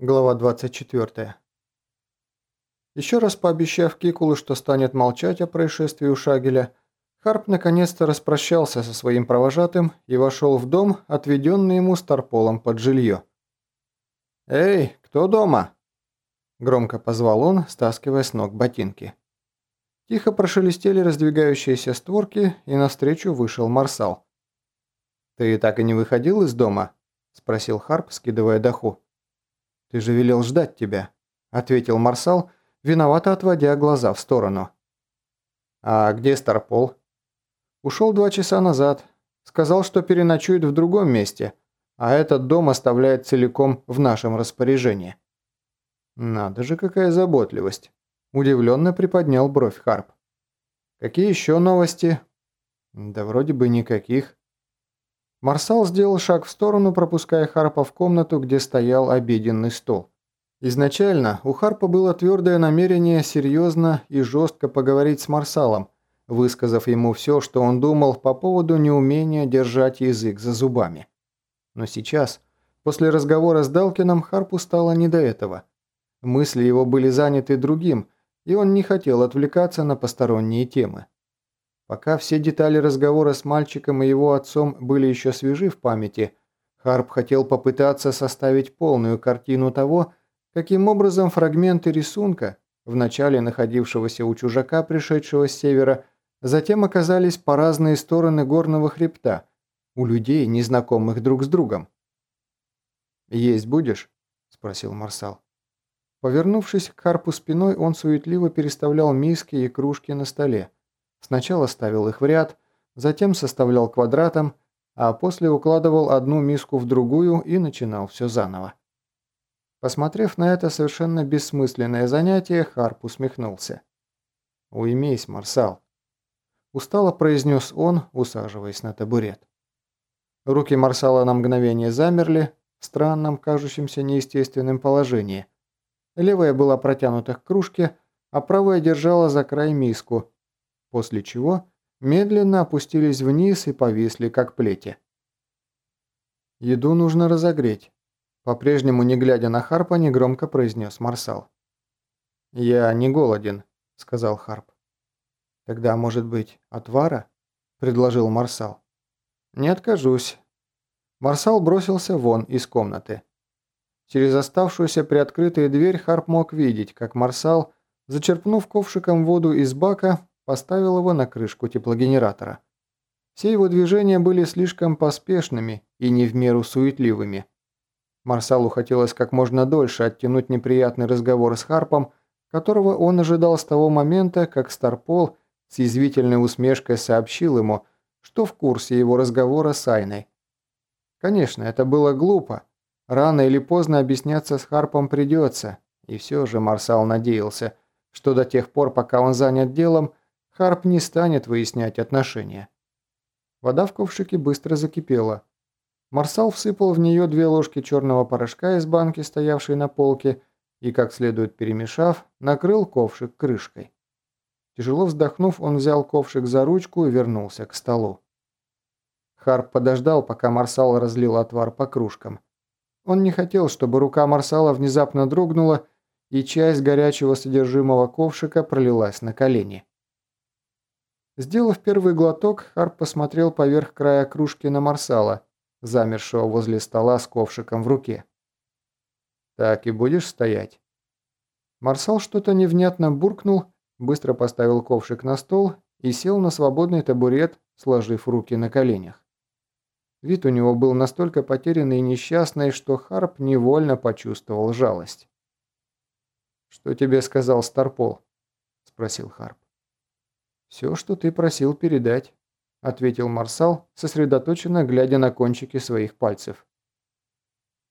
Глава 24. Еще раз пообещав Кикулу, что станет молчать о происшествии у Шагеля, Харп наконец-то распрощался со своим провожатым и вошел в дом, отведенный ему Старполом под жилье. «Эй, кто дома?» – громко позвал он, стаскивая с ног ботинки. Тихо прошелестели раздвигающиеся створки, и навстречу вышел Марсал. «Ты так и не выходил из дома?» – спросил Харп, скидывая доху. «Ты же велел ждать тебя», – ответил Марсал, виновато отводя глаза в сторону. «А где Старпол?» «Ушел два часа назад. Сказал, что переночует в другом месте, а этот дом оставляет целиком в нашем распоряжении». «Надо же, какая заботливость!» – удивленно приподнял бровь Харп. «Какие еще новости?» «Да вроде бы никаких». Марсал сделал шаг в сторону, пропуская Харпа в комнату, где стоял обеденный стол. Изначально у Харпа было твердое намерение серьезно и жестко поговорить с Марсалом, высказав ему все, что он думал по поводу неумения держать язык за зубами. Но сейчас, после разговора с Далкином, Харпу стало не до этого. Мысли его были заняты другим, и он не хотел отвлекаться на посторонние темы. Пока все детали разговора с мальчиком и его отцом были еще свежи в памяти, Харп хотел попытаться составить полную картину того, каким образом фрагменты рисунка, вначале находившегося у чужака, пришедшего с севера, затем оказались по разные стороны горного хребта, у людей, незнакомых друг с другом. «Есть будешь?» – спросил Марсал. Повернувшись к Харпу спиной, он суетливо переставлял миски и кружки на столе. Сначала ставил их в ряд, затем составлял квадратом, а после укладывал одну миску в другую и начинал все заново. Посмотрев на это совершенно бессмысленное занятие, Харп усмехнулся. «Уймись, Марсал», – устало произнес он, усаживаясь на табурет. Руки Марсала на мгновение замерли в странном, кажущемся неестественном положении. Левая была протянута к кружке, а правая держала за край миску, после чего медленно опустились вниз и повисли, как плети. «Еду нужно разогреть», – по-прежнему не глядя на Харпа, негромко произнес Марсал. «Я не голоден», – сказал Харп. «Тогда, может быть, отвара?» – предложил Марсал. «Не откажусь». Марсал бросился вон из комнаты. Через оставшуюся приоткрытую дверь Харп мог видеть, как Марсал, зачерпнув ковшиком воду из бака, поставил его на крышку теплогенератора. Все его движения были слишком поспешными и не в меру суетливыми. Марсалу хотелось как можно дольше оттянуть неприятный разговор с Харпом, которого он ожидал с того момента, как Старпол с язвительной усмешкой сообщил ему, что в курсе его разговора с Айной. Конечно, это было глупо. Рано или поздно объясняться с Харпом придется, и все же Марсал надеялся, что до тех пор, пока он занят делом, Харп не станет выяснять отношения. Вода в ковшике быстро закипела. Марсал всыпал в нее две ложки черного порошка из банки, стоявшей на полке, и, как следует перемешав, накрыл ковшик крышкой. Тяжело вздохнув, он взял ковшик за ручку и вернулся к столу. Харп подождал, пока Марсал разлил отвар по кружкам. Он не хотел, чтобы рука Марсала внезапно дрогнула, и часть горячего содержимого ковшика пролилась на колени. Сделав первый глоток, Харп посмотрел поверх края кружки на Марсала, замершего возле стола с ковшиком в руке. «Так и будешь стоять?» Марсал что-то невнятно буркнул, быстро поставил ковшик на стол и сел на свободный табурет, сложив руки на коленях. Вид у него был настолько потерянный и несчастный, что Харп невольно почувствовал жалость. «Что тебе сказал Старпол?» – спросил Харп. «Все, что ты просил передать», – ответил Марсал, сосредоточенно глядя на кончики своих пальцев.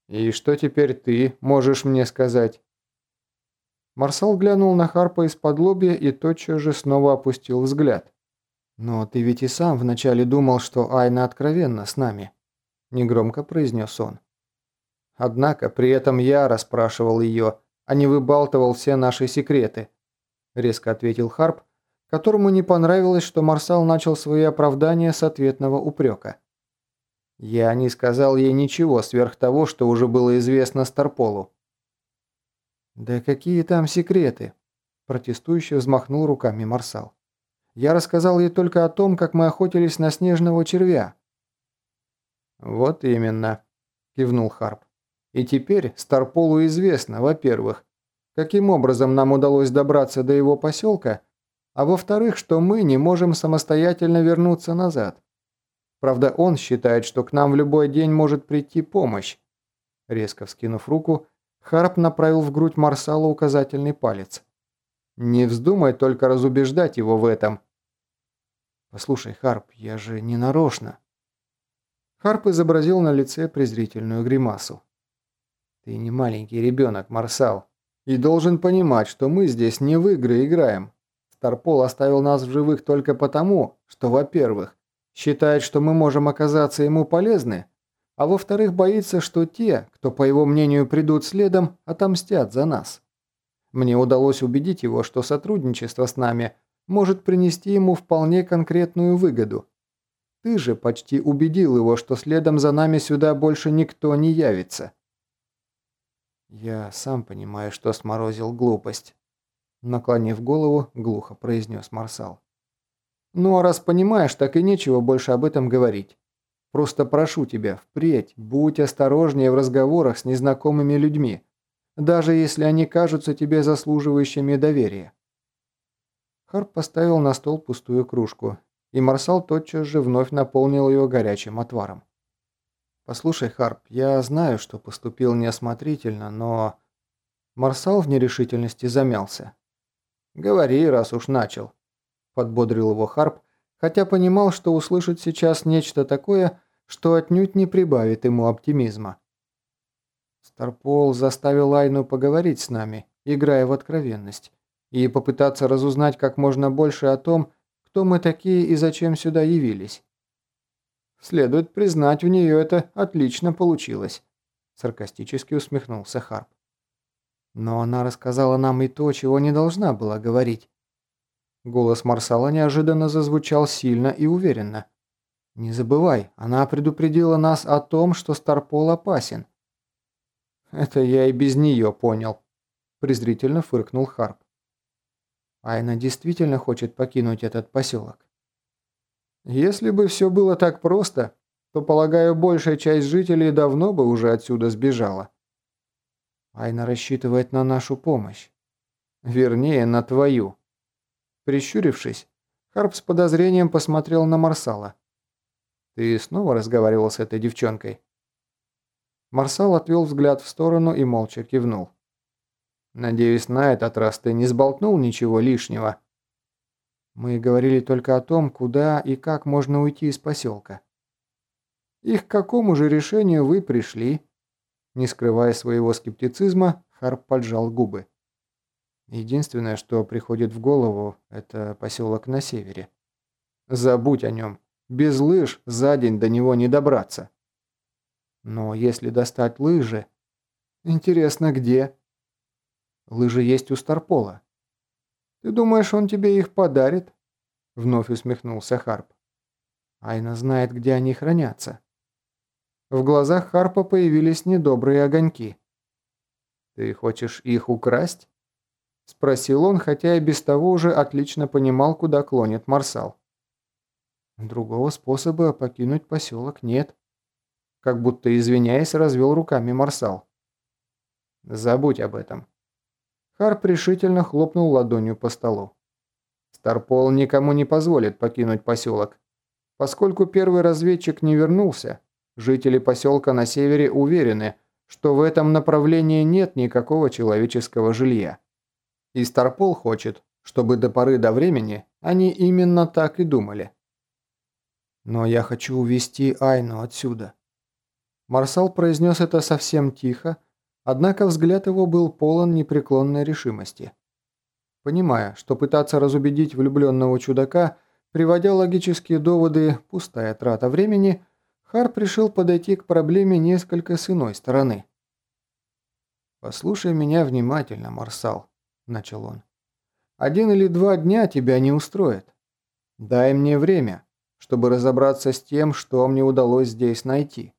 «И что теперь ты можешь мне сказать?» Марсал глянул на Харпа из-под лобья и тотчас же снова опустил взгляд. «Но ты ведь и сам вначале думал, что Айна откровенна с нами», – негромко произнес он. «Однако при этом я расспрашивал ее, а не выбалтывал все наши секреты», – резко ответил Харп, которому не понравилось, что Марсал начал свои оправдания с ответного упрека. Я не сказал ей ничего сверх того, что уже было известно Старполу. «Да какие там секреты?» – протестующе взмахнул руками Марсал. «Я рассказал ей только о том, как мы охотились на снежного червя». «Вот именно», – кивнул Харп. «И теперь Старполу известно, во-первых, каким образом нам удалось добраться до его поселка, а во-вторых, что мы не можем самостоятельно вернуться назад. Правда, он считает, что к нам в любой день может прийти помощь. Резко вскинув руку, Харп направил в грудь Марсала указательный палец. «Не вздумай только разубеждать его в этом». «Послушай, Харп, я же не нарочно». Харп изобразил на лице презрительную гримасу. «Ты не маленький ребенок, Марсал, и должен понимать, что мы здесь не в игры играем. Старпол оставил нас в живых только потому, что, во-первых, считает, что мы можем оказаться ему полезны, а во-вторых, боится, что те, кто, по его мнению, придут следом, отомстят за нас. Мне удалось убедить его, что сотрудничество с нами может принести ему вполне конкретную выгоду. Ты же почти убедил его, что следом за нами сюда больше никто не явится. Я сам понимаю, что сморозил глупость. Наклонив голову, глухо произнес Марсал. «Ну а раз понимаешь, так и нечего больше об этом говорить. Просто прошу тебя, впредь, будь осторожнее в разговорах с незнакомыми людьми, даже если они кажутся тебе заслуживающими доверия». Харп поставил на стол пустую кружку, и Марсал тотчас же вновь наполнил ее горячим отваром. «Послушай, Харп, я знаю, что поступил неосмотрительно, но...» Марсал в нерешительности замялся. «Говори, раз уж начал», – подбодрил его Харп, хотя понимал, что услышит сейчас нечто такое, что отнюдь не прибавит ему оптимизма. Старпол заставил Айну поговорить с нами, играя в откровенность, и попытаться разузнать как можно больше о том, кто мы такие и зачем сюда явились. Следует признать, у нее это отлично получилось, саркастически усмехнулся Харп. Но она рассказала нам и то, чего не должна была говорить. Голос Марсала неожиданно зазвучал сильно и уверенно. «Не забывай, она предупредила нас о том, что Старпол опасен». «Это я и без нее понял», – презрительно фыркнул Харп. «Айна действительно хочет покинуть этот поселок». «Если бы все было так просто, то, полагаю, большая часть жителей давно бы уже отсюда сбежала». Айна рассчитывает на нашу помощь. Вернее, на твою. Прищурившись, Харп с подозрением посмотрел на Марсала. «Ты снова разговаривал с этой девчонкой?» Марсал отвел взгляд в сторону и молча кивнул. «Надеюсь, на этот раз ты не сболтнул ничего лишнего?» «Мы говорили только о том, куда и как можно уйти из поселка». «И к какому же решению вы пришли?» Не скрывая своего скептицизма, Харп поджал губы. Единственное, что приходит в голову, это поселок на севере. Забудь о нем. Без лыж за день до него не добраться. Но если достать лыжи... Интересно, где? Лыжи есть у Старпола. Ты думаешь, он тебе их подарит? Вновь усмехнулся Харп. Айна знает, где они хранятся. В глазах Харпа появились недобрые огоньки. «Ты хочешь их украсть?» Спросил он, хотя и без того уже отлично понимал, куда клонит Марсал. Другого способа покинуть поселок нет. Как будто извиняясь, развел руками Марсал. Забудь об этом. Харп решительно хлопнул ладонью по столу. Старпол никому не позволит покинуть поселок. Поскольку первый разведчик не вернулся, Жители поселка на севере уверены, что в этом направлении нет никакого человеческого жилья. И Старпол хочет, чтобы до поры до времени они именно так и думали. «Но я хочу увести Айну отсюда». Марсал произнес это совсем тихо, однако взгляд его был полон непреклонной решимости. Понимая, что пытаться разубедить влюбленного чудака, приводя логические доводы, пустая трата времени – Харп решил подойти к проблеме несколько с иной стороны. «Послушай меня внимательно, Марсал», – начал он. «Один или два дня тебя не устроит. Дай мне время, чтобы разобраться с тем, что мне удалось здесь найти.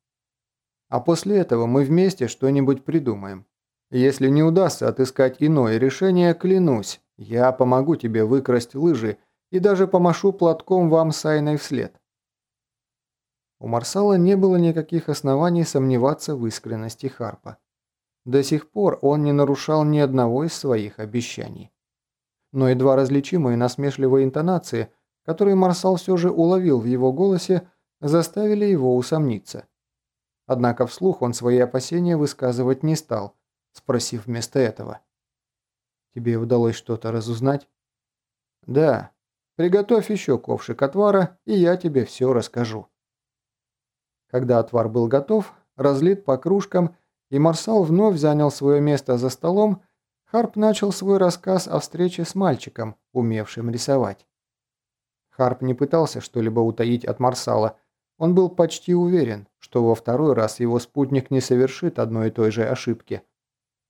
А после этого мы вместе что-нибудь придумаем. Если не удастся отыскать иное решение, клянусь, я помогу тебе выкрасть лыжи и даже помашу платком вам с Айной вслед. У Марсала не было никаких оснований сомневаться в искренности Харпа. До сих пор он не нарушал ни одного из своих обещаний. Но едва различимые насмешливые интонации, которые Марсал все же уловил в его голосе, заставили его усомниться. Однако вслух он свои опасения высказывать не стал, спросив вместо этого. «Тебе удалось что-то разузнать?» «Да. Приготовь еще ковшик отвара, и я тебе все расскажу». Когда отвар был готов, разлит по кружкам, и Марсал вновь занял свое место за столом, Харп начал свой рассказ о встрече с мальчиком, умевшим рисовать. Харп не пытался что-либо утаить от Марсала. Он был почти уверен, что во второй раз его спутник не совершит одной и той же ошибки.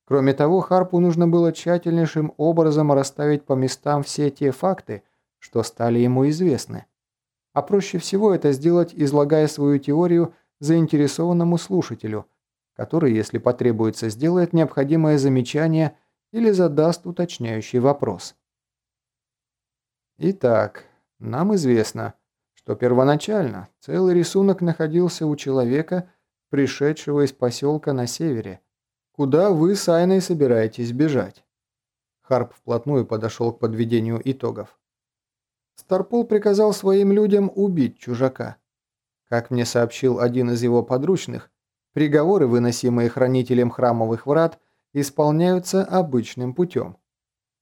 Кроме того, Харпу нужно было тщательнейшим образом расставить по местам все те факты, что стали ему известны а проще всего это сделать, излагая свою теорию заинтересованному слушателю, который, если потребуется, сделает необходимое замечание или задаст уточняющий вопрос. Итак, нам известно, что первоначально целый рисунок находился у человека, пришедшего из поселка на севере, куда вы с Айной собираетесь бежать. Харп вплотную подошел к подведению итогов. Старпол приказал своим людям убить чужака. Как мне сообщил один из его подручных, приговоры, выносимые хранителем храмовых врат, исполняются обычным путем.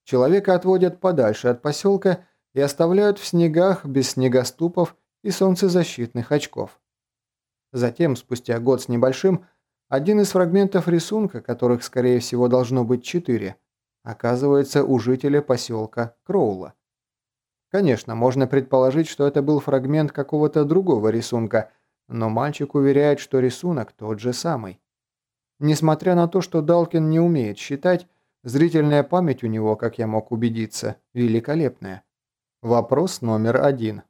Человека отводят подальше от поселка и оставляют в снегах без снегоступов и солнцезащитных очков. Затем, спустя год с небольшим, один из фрагментов рисунка, которых, скорее всего, должно быть четыре, оказывается у жителя поселка Кроула. Конечно, можно предположить, что это был фрагмент какого-то другого рисунка, но мальчик уверяет, что рисунок тот же самый. Несмотря на то, что Далкин не умеет считать, зрительная память у него, как я мог убедиться, великолепная. Вопрос номер один.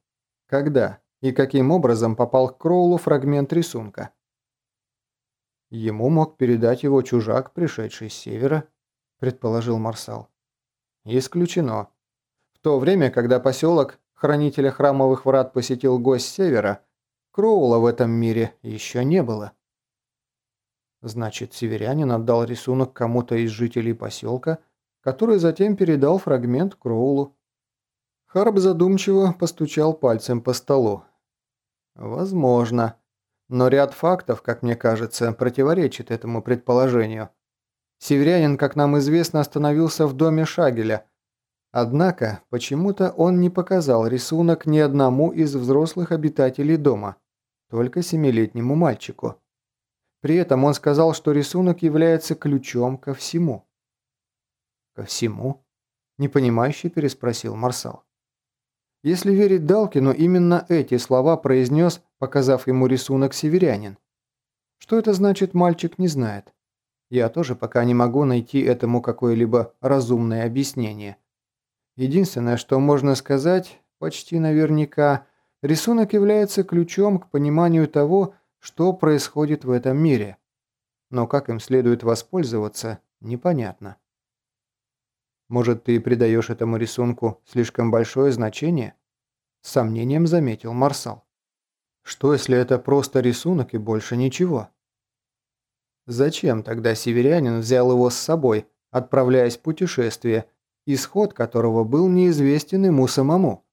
Когда и каким образом попал к Кроулу фрагмент рисунка? Ему мог передать его чужак, пришедший с севера, предположил Марсал. Исключено. В то время, когда поселок хранителя храмовых врат посетил гость севера, Кроула в этом мире еще не было. Значит, северянин отдал рисунок кому-то из жителей поселка, который затем передал фрагмент Кроулу. Харп задумчиво постучал пальцем по столу. Возможно. Но ряд фактов, как мне кажется, противоречит этому предположению. Северянин, как нам известно, остановился в доме Шагеля – Однако, почему-то он не показал рисунок ни одному из взрослых обитателей дома, только семилетнему мальчику. При этом он сказал, что рисунок является ключом ко всему. «Ко всему?» – непонимающе переспросил Марсал. Если верить Далкину, именно эти слова произнес, показав ему рисунок северянин. Что это значит, мальчик не знает. Я тоже пока не могу найти этому какое-либо разумное объяснение – Единственное, что можно сказать, почти наверняка, рисунок является ключом к пониманию того, что происходит в этом мире. Но как им следует воспользоваться, непонятно. Может, ты придаешь этому рисунку слишком большое значение? С сомнением заметил Марсал. Что, если это просто рисунок и больше ничего? Зачем тогда северянин взял его с собой, отправляясь в путешествие, исход которого был неизвестен ему самому.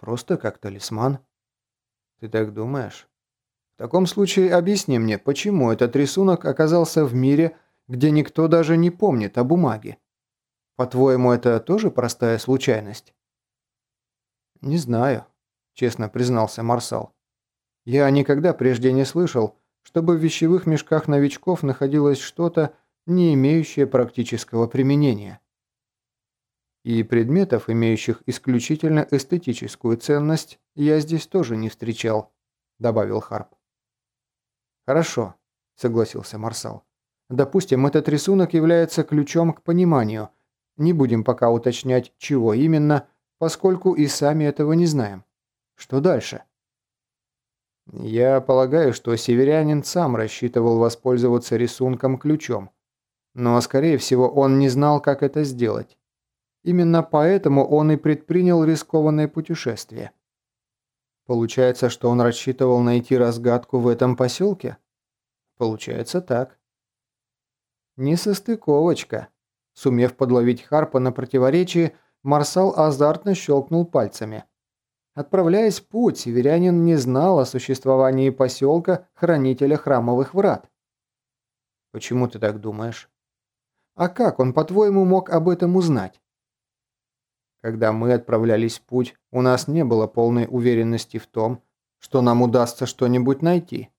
Просто как талисман. Ты так думаешь? В таком случае объясни мне, почему этот рисунок оказался в мире, где никто даже не помнит о бумаге? По-твоему, это тоже простая случайность? Не знаю, честно признался Марсал. Я никогда прежде не слышал, чтобы в вещевых мешках новичков находилось что-то, не имеющее практического применения и предметов, имеющих исключительно эстетическую ценность, я здесь тоже не встречал», – добавил Харп. «Хорошо», – согласился Марсал. «Допустим, этот рисунок является ключом к пониманию. Не будем пока уточнять, чего именно, поскольку и сами этого не знаем. Что дальше?» «Я полагаю, что северянин сам рассчитывал воспользоваться рисунком-ключом. Но, скорее всего, он не знал, как это сделать. Именно поэтому он и предпринял рискованное путешествие. Получается, что он рассчитывал найти разгадку в этом поселке? Получается так. Несостыковочка. Сумев подловить Харпа на противоречии, Марсал азартно щелкнул пальцами. Отправляясь в путь, северянин не знал о существовании поселка Хранителя Храмовых Врат. Почему ты так думаешь? А как он, по-твоему, мог об этом узнать? Когда мы отправлялись в путь, у нас не было полной уверенности в том, что нам удастся что-нибудь найти.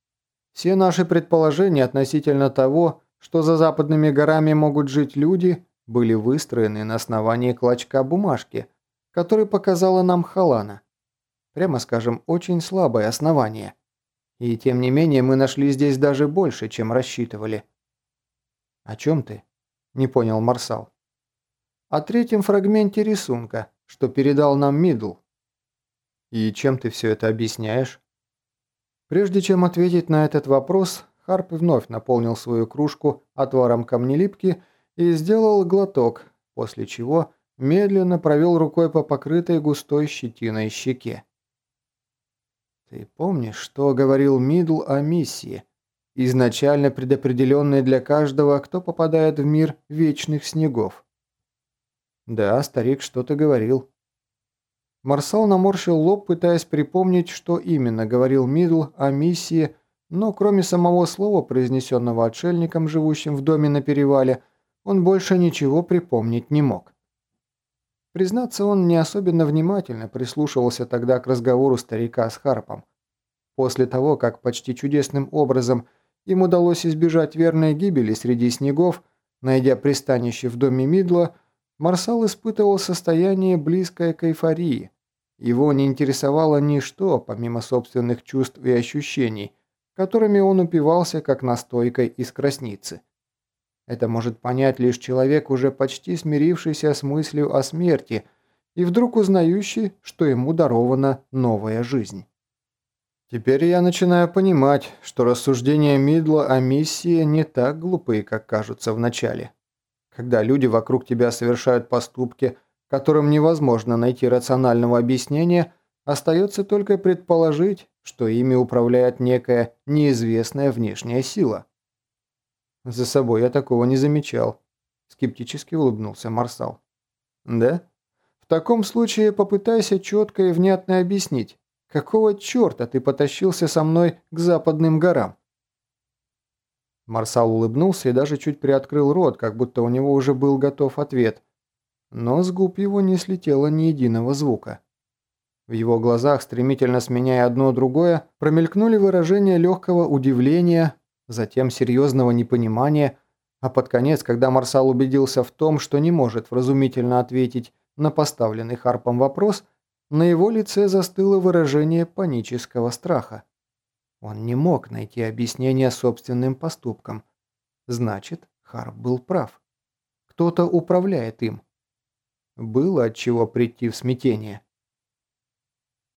Все наши предположения относительно того, что за западными горами могут жить люди, были выстроены на основании клочка бумажки, который показала нам Халана. Прямо скажем, очень слабое основание. И тем не менее мы нашли здесь даже больше, чем рассчитывали. «О чем ты?» – не понял Марсал. «О третьем фрагменте рисунка, что передал нам Мидл». «И чем ты все это объясняешь?» Прежде чем ответить на этот вопрос, Харп вновь наполнил свою кружку отваром камнелипки и сделал глоток, после чего медленно провел рукой по покрытой густой щетиной щеке. «Ты помнишь, что говорил Мидл о миссии, изначально предопределенной для каждого, кто попадает в мир вечных снегов?» «Да, старик что-то говорил». Марсал наморщил лоб, пытаясь припомнить, что именно говорил Мидл о миссии, но кроме самого слова, произнесенного отшельником, живущим в доме на перевале, он больше ничего припомнить не мог. Признаться, он не особенно внимательно прислушивался тогда к разговору старика с Харпом. После того, как почти чудесным образом им удалось избежать верной гибели среди снегов, найдя пристанище в доме Мидла, Марсал испытывал состояние, близкое к эйфории. Его не интересовало ничто, помимо собственных чувств и ощущений, которыми он упивался, как настойкой из красницы. Это может понять лишь человек, уже почти смирившийся с мыслью о смерти и вдруг узнающий, что ему дарована новая жизнь. Теперь я начинаю понимать, что рассуждения Мидла о миссии не так глупые, как кажутся вначале. Когда люди вокруг тебя совершают поступки, которым невозможно найти рационального объяснения, остается только предположить, что ими управляет некая неизвестная внешняя сила. За собой я такого не замечал. Скептически улыбнулся Марсал. Да? В таком случае попытайся четко и внятно объяснить, какого черта ты потащился со мной к западным горам? Марсал улыбнулся и даже чуть приоткрыл рот, как будто у него уже был готов ответ. Но с губ его не слетело ни единого звука. В его глазах, стремительно сменяя одно другое, промелькнули выражения легкого удивления, затем серьезного непонимания, а под конец, когда Марсал убедился в том, что не может вразумительно ответить на поставленный Харпом вопрос, на его лице застыло выражение панического страха. Он не мог найти объяснение собственным поступкам. Значит, Харп был прав. Кто-то управляет им. Было от чего прийти в смятение.